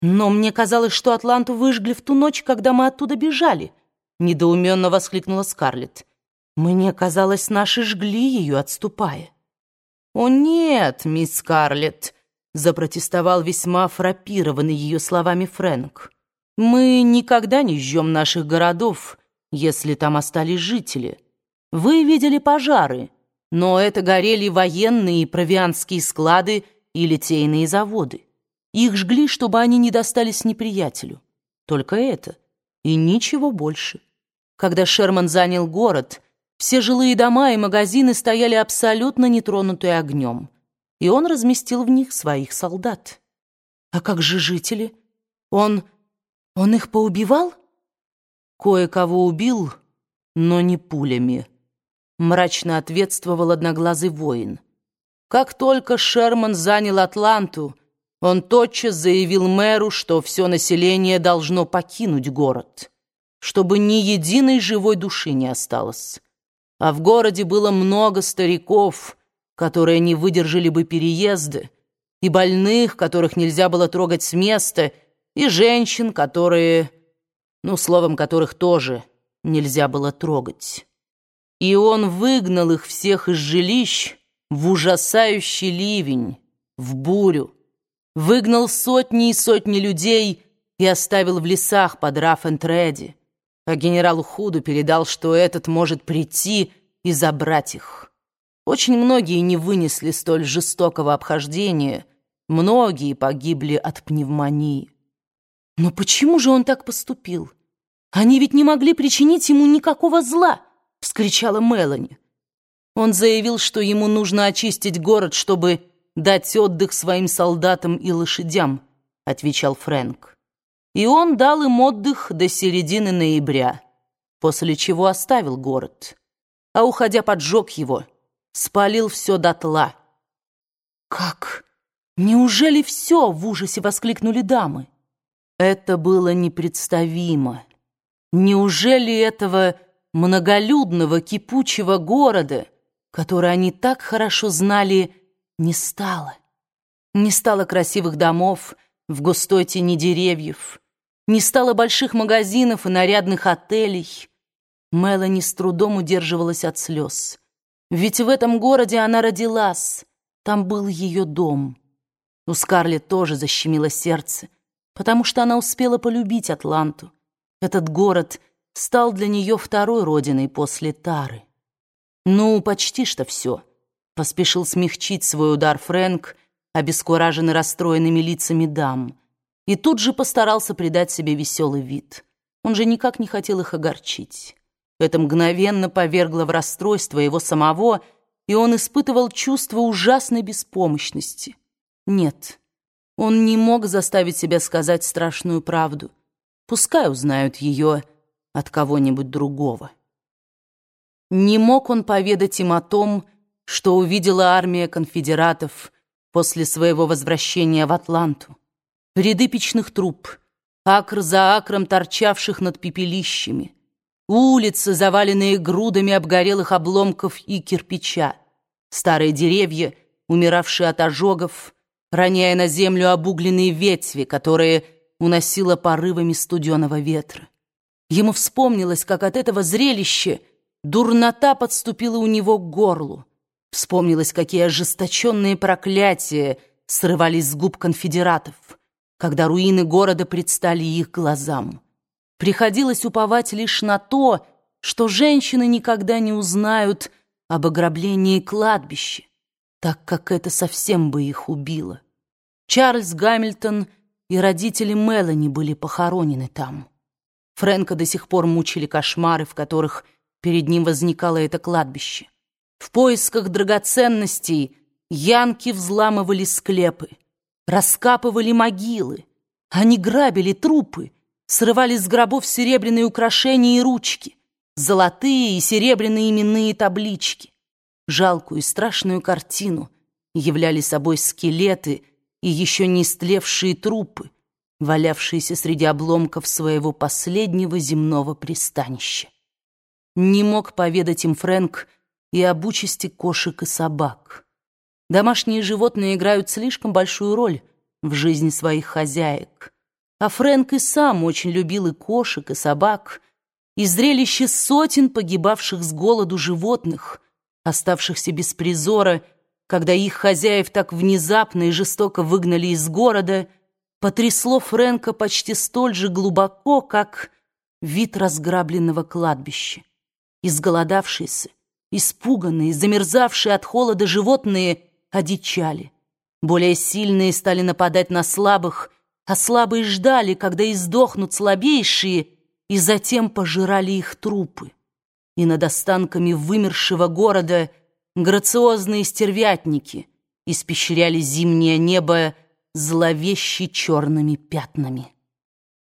«Но мне казалось, что Атланту выжгли в ту ночь, когда мы оттуда бежали», — недоуменно воскликнула Скарлетт. «Мне казалось, наши жгли ее, отступая». «О нет, мисс Скарлетт», — запротестовал весьма фрапированный ее словами Фрэнк. «Мы никогда не жжем наших городов, если там остались жители. Вы видели пожары, но это горели военные и провианские склады и литейные заводы. Их жгли, чтобы они не достались неприятелю. Только это. И ничего больше. Когда Шерман занял город, все жилые дома и магазины стояли абсолютно нетронутые огнем. И он разместил в них своих солдат. А как же жители? Он... он их поубивал? Кое-кого убил, но не пулями. Мрачно ответствовал одноглазый воин. Как только Шерман занял Атланту, он тотчас заявил мэру, что все население должно покинуть город, чтобы ни единой живой души не осталось. А в городе было много стариков, которые не выдержали бы переезда, и больных, которых нельзя было трогать с места, и женщин, которые, ну, словом, которых тоже нельзя было трогать. И он выгнал их всех из жилищ в ужасающий ливень, в бурю, выгнал сотни и сотни людей и оставил в лесах под Раф-энд-Реди, а генералу Худу передал, что этот может прийти и забрать их. Очень многие не вынесли столь жестокого обхождения, многие погибли от пневмонии. Но почему же он так поступил? Они ведь не могли причинить ему никакого зла, вскричала Мелани. Он заявил, что ему нужно очистить город, чтобы дать отдых своим солдатам и лошадям», — отвечал Фрэнк. И он дал им отдых до середины ноября, после чего оставил город, а, уходя, поджег его, спалил все дотла. «Как? Неужели все?» — в ужасе воскликнули дамы. Это было непредставимо. Неужели этого многолюдного кипучего города, который они так хорошо знали, не стало. Не стало красивых домов в густой тени деревьев, не стало больших магазинов и нарядных отелей. Мелани с трудом удерживалась от слез. Ведь в этом городе она родилась, там был ее дом. У Скарлетт тоже защемило сердце, потому что она успела полюбить Атланту. Этот город стал для нее второй родиной после Тары. Ну, почти что все. Поспешил смягчить свой удар Фрэнк, обескураженный расстроенными лицами дам, и тут же постарался придать себе веселый вид. Он же никак не хотел их огорчить. Это мгновенно повергло в расстройство его самого, и он испытывал чувство ужасной беспомощности. Нет, он не мог заставить себя сказать страшную правду. Пускай узнают ее от кого-нибудь другого. Не мог он поведать им о том, что увидела армия конфедератов после своего возвращения в Атланту. Ряды печных труб, акр за акром торчавших над пепелищами, улицы, заваленные грудами обгорелых обломков и кирпича, старые деревья, умиравшие от ожогов, роняя на землю обугленные ветви, которые уносило порывами студеного ветра. Ему вспомнилось, как от этого зрелища дурнота подступила у него к горлу. Вспомнилось, какие ожесточенные проклятия срывались с губ конфедератов, когда руины города предстали их глазам. Приходилось уповать лишь на то, что женщины никогда не узнают об ограблении кладбища, так как это совсем бы их убило. Чарльз Гамильтон и родители Мелани были похоронены там. Фрэнка до сих пор мучили кошмары, в которых перед ним возникало это кладбище. В поисках драгоценностей янки взламывали склепы, раскапывали могилы. Они грабили трупы, срывали с гробов серебряные украшения и ручки, золотые и серебряные именные таблички. Жалкую и страшную картину являли собой скелеты и еще не истлевшие трупы, валявшиеся среди обломков своего последнего земного пристанища. Не мог поведать им Фрэнк, и об участи кошек и собак. Домашние животные играют слишком большую роль в жизни своих хозяек. А Фрэнк и сам очень любил и кошек, и собак, и зрелище сотен погибавших с голоду животных, оставшихся без призора, когда их хозяев так внезапно и жестоко выгнали из города, потрясло Фрэнка почти столь же глубоко, как вид разграбленного кладбища. Изголодавшиеся, испуганные, замерзавшие от холода животные одичали. Более сильные стали нападать на слабых, а слабые ждали, когда издохнут слабейшие, и затем пожирали их трупы. И над останками вымершего города грациозные стервятники испещряли зимнее небо зловеще черными пятнами.